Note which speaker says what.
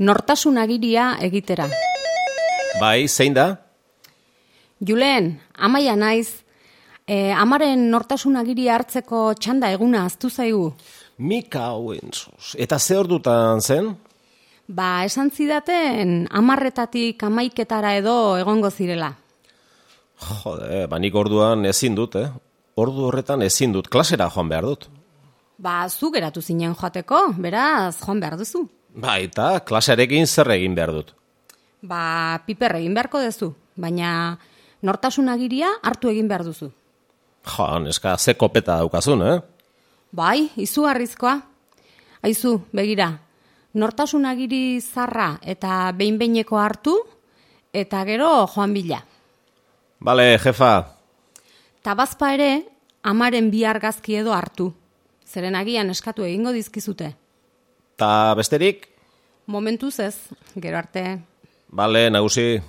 Speaker 1: nortasun agiria egitera.
Speaker 2: Bai, zein da?
Speaker 1: Julen, amaia naiz, e, amaren nortasun agiria hartzeko txanda eguna aztu zaigu.
Speaker 2: Mika hauen. Eta ze ordutan zen?
Speaker 1: Ba, esan zidaten amarretatik amaiketara edo egongo zirela.
Speaker 2: Jode, ba nik orduan ezin dut, eh? Ordu horretan ezin dut, klasera joan behar dut.
Speaker 1: Ba, zu geratu zinen joateko, beraz, joan behar duzu.
Speaker 2: Ba, eta klasearekin zer egin behar dut.
Speaker 1: Ba, piper egin beharko duzu, baina nortasun agiria hartu egin behar duzu.
Speaker 2: Jo, neska, ze kopeta daukazun, eh?
Speaker 1: Bai, izu harrizkoa. Aizu, begira, nortasun agiri zarra eta behin-behineko hartu, eta gero joan bila.
Speaker 2: Bale, jefa,
Speaker 1: Tabazpa ere, amaren bi argazki edo hartu. Zeren agian eskatu egingo dizkizute.
Speaker 2: Ta besterik?
Speaker 1: Momentuz ez, gero arte.
Speaker 2: Bale, nagusi.